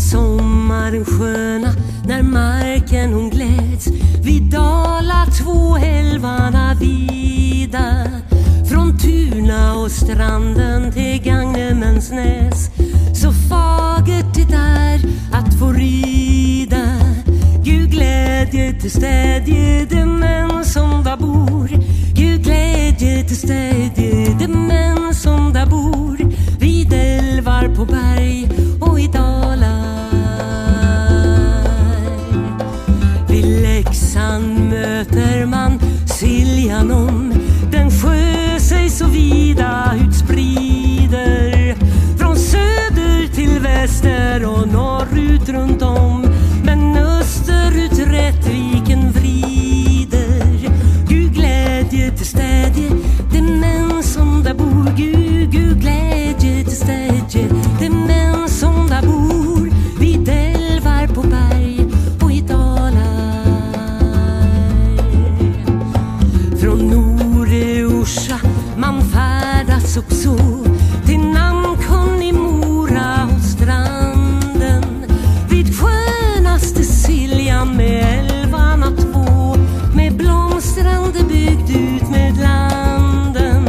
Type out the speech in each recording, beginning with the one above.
sommaren sköna när marken hon gläds. Vid dala två älvarna vida från Tuna och stranden till Gagnemens näs. Så fagert det är att få rida. Gud glädje till städje de män som där bor. Gud glädje till städje. Om men österut Rättviken vrider. Gud glädje till städje de män som där bor. Gud, Gud glädje till städje de män som där bor. Vid älvar på berg och i dalar. Från Nore Orsa man färdas också så. Blomstrande bygd ut med landen.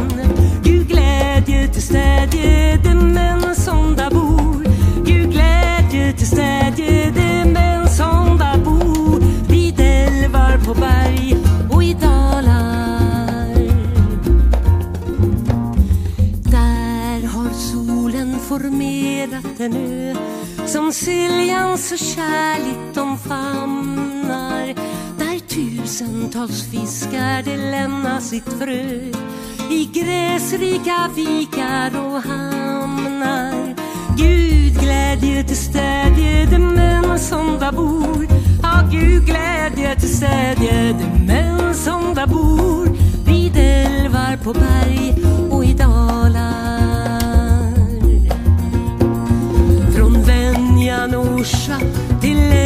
Gud glädje till städje de män som där bor. Gud glädje till städje de män som där bor. Vid älvar på berg och i dalar. Där har solen formerat en ö. Som Siljan så kärligt omfamnar där Tusentals fiskar de lämna sitt frö i gräsrika vikar och hamnar. Gud glädje till städje de män som där bor. Ja, Gud glädje till städje de män som där bor. Vid älvar, på berg och i dalar. Från Venjan och Orsa till